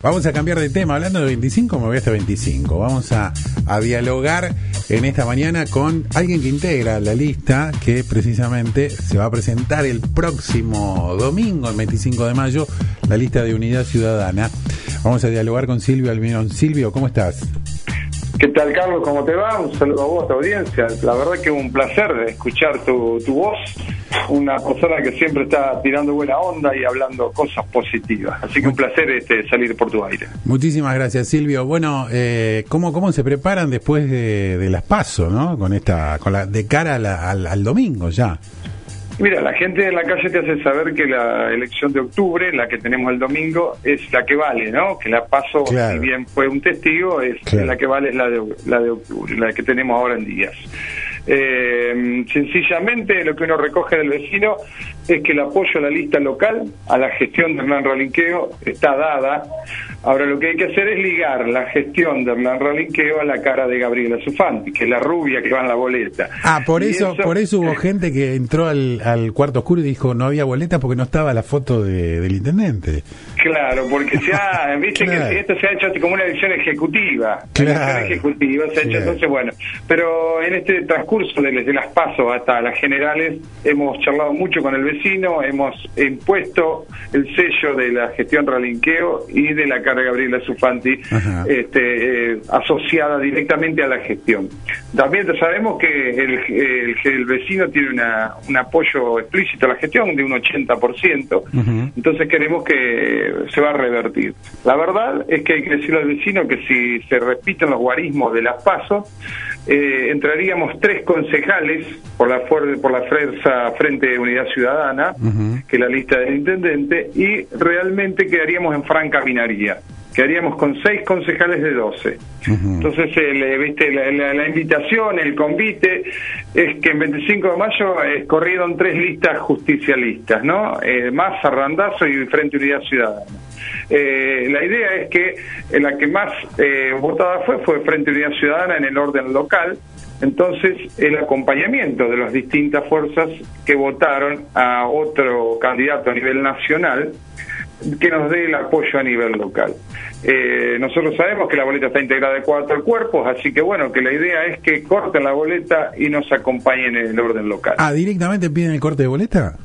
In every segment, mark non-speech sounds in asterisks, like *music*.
Vamos a cambiar de tema, hablando de 25, me voy hasta 25. Vamos a, dialogar en esta mañana con alguien que integra la lista que precisamente se va a presentar el próximo domingo, el 25 de mayo, la lista de Unidad Ciudadana. Vamos a dialogar con Silvio Almirón. Silvio, ¿cómo estás? ¿Qué tal, Carlos? ¿Cómo te va? Un saludo a vos, a tu audiencia. La verdad que es un placer escuchar tu, tu voz una persona que siempre está tirando buena onda y hablando cosas positivas. Así que un placer este, salir por tu aire. Muchísimas gracias, Silvio. Bueno, eh, ¿cómo, ¿cómo se preparan después de, las PASO, no? Con esta, con la, de cara al, al domingo ya. Mira, la gente en la calle te hace saber que la elección de octubre, la que tenemos el domingo, es la que vale, ¿no? Que la paso, si bien fue un testigo, es la que vale la de, la de octubre, la que tenemos ahora en días. Eh, sencillamente lo que uno recoge del vecino es que el apoyo a la lista local, a la gestión de Hernán Rolinqueo, está dada. Ahora lo que hay que hacer es ligar la gestión de Hernán Rolinqueo a la cara de Gabriela Sufanti, que es la rubia que va en la boleta. Ah, por eso, por eso hubo gente que entró al, cuarto oscuro y dijo no había boleta porque no estaba la foto del intendente. Claro, porque se ha, *laughs* viste que esto se ha hecho como una elección ejecutiva. Claro. ejecutiva se ha hecho, entonces bueno. Pero en este transcurso desde las pasos hasta las generales hemos charlado mucho con el vecino, hemos impuesto el sello de la gestión Ralinqueo y de la cara Gabriela Sufanti este, eh, asociada directamente a la gestión. También sabemos que el, el, vecino tiene una, un apoyo explícito a la gestión de un 80%, entonces queremos que se va a revertir. La verdad es que hay que decirle al vecino que si se repiten los guarismos de las pasos, eh, entraríamos tres concejales por la por la fuerza Frente de Unidad Ciudadana, que es la lista del intendente, y realmente quedaríamos en franca minoría quedaríamos con seis concejales de doce. Entonces, el, ¿viste? La, invitación, el convite, es que en 25 de mayo eh, corrieron tres listas justicialistas, ¿no? Eh, más Randazo y Frente Unidad Ciudadana. Eh, la idea es que la que más eh, votada fue fue Frente Unidad Ciudadana en el orden local, entonces, el acompañamiento de las distintas fuerzas que votaron a otro candidato a nivel nacional que nos dé el apoyo a nivel local. Eh, nosotros sabemos que la boleta está integrada de cuatro cuerpos, así que bueno, que la idea es que corten la boleta y nos acompañen en el orden local. Ah, ¿directamente piden el corte de boleta?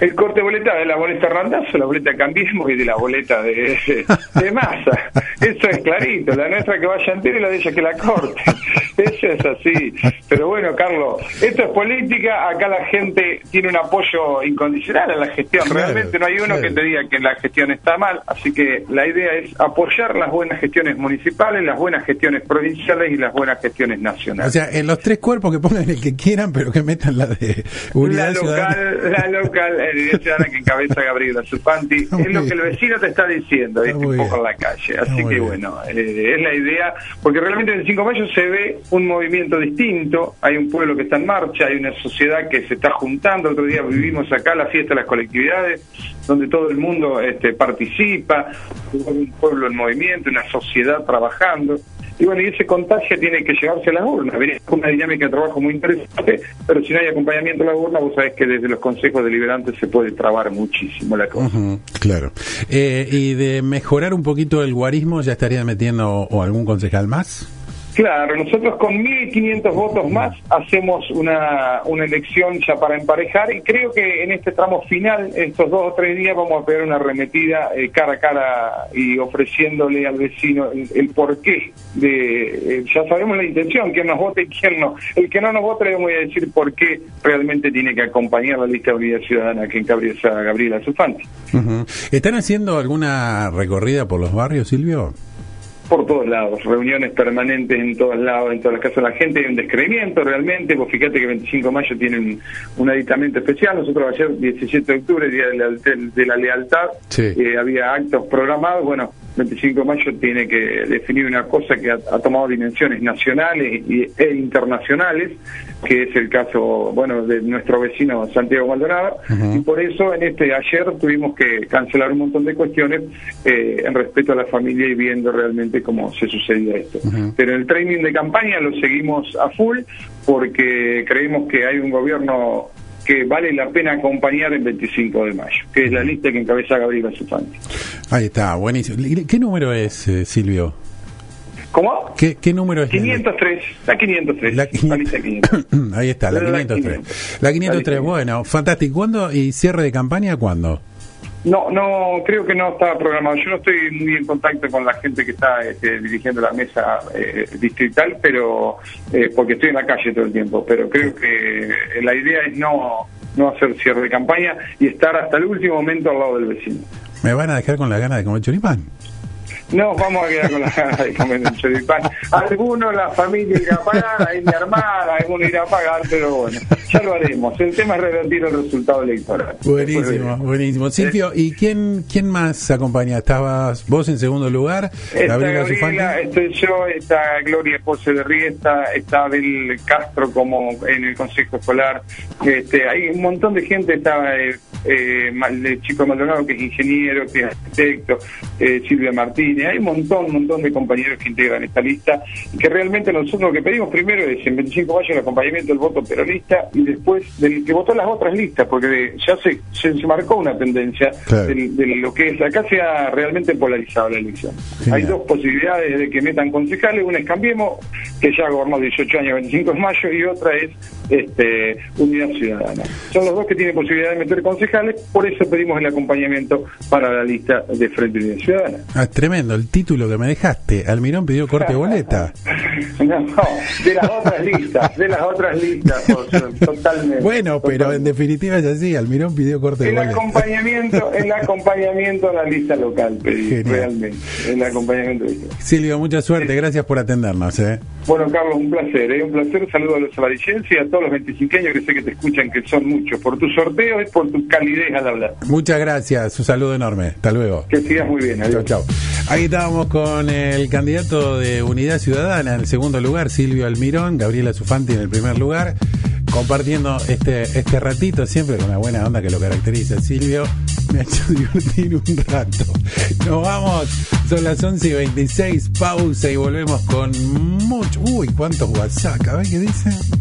El corte de boleta de la boleta Randazo, la boleta Cambismo y de la boleta de, *laughs* de, Masa. Eso es clarito, la nuestra que vaya entera y la de ella que la corte. *laughs* Eso es así. Pero bueno, Carlos, esto es política, acá la gente tiene un apoyo incondicional a la gestión. Realmente no hay uno que te diga que la gestión está mal, así que la idea es apoyar las buenas gestiones municipales, las buenas gestiones provinciales y las buenas gestiones nacionales. O sea, en los tres cuerpos que pongan el que quieran, pero que metan la de unidad la local, La local, la ciudadana que encabeza Gabriela Zupanti, *laughs* es lo que el vecino te está diciendo, un poco en la calle. Así que bueno, eh, es la idea, porque realmente en el 5 de mayo se ve un movimiento distinto, hay un pueblo que está en marcha, hay una sociedad que se está juntando, otro día vivimos acá la fiesta de las colectividades, donde todo el mundo este, participa, un pueblo en movimiento, una sociedad trabajando. Y bueno, y ese contagio tiene que llevarse a las urnas. Es una dinámica de trabajo muy interesante, pero si no hay acompañamiento a la urna, vos sabés que desde los consejos deliberantes se puede trabar muchísimo la cosa. claro. Eh, y de mejorar un poquito el guarismo, ¿ya estaría metiendo o algún concejal más? Claro, nosotros con 1.500 votos más hacemos una, una elección ya para emparejar y creo que en este tramo final, estos dos o tres días, vamos a pegar una arremetida eh, cara a cara y ofreciéndole al vecino el, porqué de, eh, ya sabemos la intención, quién nos vote y quién no. El que no nos vote le vamos a decir por qué realmente tiene que acompañar la lista de unidad ciudadana que encabeza Gabriela Sufanti. ¿Están haciendo alguna recorrida por los barrios, Silvio? Por todos lados, reuniones permanentes en todos lados, en todas las casas. De la gente, hay un descreimiento realmente, vos fíjate que 25 de mayo tienen un, aditamento especial, nosotros ayer, 17 de octubre, Día de la, Lealtad, eh, había actos programados, bueno, 25 de mayo tiene que definir una cosa que ha, tomado dimensiones nacionales e internacionales, que es el caso, bueno, de nuestro vecino Santiago Maldonado, y por eso en este ayer tuvimos que cancelar un montón de cuestiones eh, en respeto a la familia y viendo realmente cómo se sucedía esto. Pero el training de campaña lo seguimos a full porque creemos que hay un gobierno que vale la pena acompañar el 25 de mayo, que es la lista que encabeza Gabriela Sufanti. Ahí está, buenísimo. ¿Qué número es, eh, Silvio? ¿Cómo? ¿Qué, ¿Qué, número es? 503, la 503. La, lista 500. *clears throat* Ahí está, la 503. La 503, bueno, fantástico. ¿Cuándo? ¿Y cierre de campaña cuándo? No, no, creo que no está programado. Yo no estoy muy en contacto con la gente que está este, dirigiendo la mesa eh, distrital, pero eh, porque estoy en la calle todo el tiempo. Pero creo que la idea es no no hacer cierre de campaña y estar hasta el último momento al lado del vecino. ¿Me van a dejar con la gana de comer choripán? No, vamos a quedar con la ganas de comer un choripán. Alguno, la familia irá a pagar, ahí mi hermana, alguno irá a pagar, pero bueno, ya lo haremos. El tema es revertir el resultado electoral. Buenísimo, buenísimo. Silvio, ¿y quién quién más acompaña? ¿Estabas vos en segundo lugar? Está Gabriela, estoy yo, está Gloria José de Riesta, está Abel Castro como en el Consejo Escolar. Este, hay un montón de gente, estaba eh, eh, el chico Maldonado que es ingeniero, que es arquitecto, eh, Silvia Martínez. Hay un montón, un montón de compañeros que integran esta lista y que realmente nosotros lo que pedimos primero es en 25 mayo el acompañamiento del voto peronista y después del que votó las otras listas, porque ya se, se, marcó una tendencia de, lo que es, acá se ha realmente polarizado la elección. Hay dos posibilidades de que metan concejales, una es Cambiemos, que ya gobernó 18 años, 25 de mayo, y otra es este, Unidad Ciudadana. Son los dos que tienen posibilidad de meter concejales, por eso pedimos el acompañamiento para la lista de Frente Unidad Ciudadana. Ah, tremendo el título que me dejaste. Almirón pidió corte boleta. *laughs* no, de las otras listas, de las otras listas, totalmente. Bueno, pero en definitiva es así, Almirón pidió corte el boleta. Acompañamiento, *laughs* el acompañamiento a la lista local, pedí, realmente. El acompañamiento. Silvio, mucha suerte, gracias por atendernos. ¿eh? Bueno, Carlos, un placer, ¿eh? un placer. Saludo a los avarillenses y a todos los 25 años que sé que te escuchan, que son muchos, por tu sorteo y por tu calidez al hablar. Muchas gracias, un saludo enorme. Hasta luego. Que sigas muy bien. Adiós. Chao, chao. Ahí estábamos con el candidato de Unidad Ciudadana segundo lugar, Silvio Almirón, Gabriela Sufanti en el primer lugar, compartiendo este, este ratito siempre con la buena onda que lo caracteriza. Silvio me ha hecho divertir un rato. Nos vamos, son las 11 y 26, pausa y volvemos con mucho. Uy, cuántos WhatsApp, a ver qué dicen.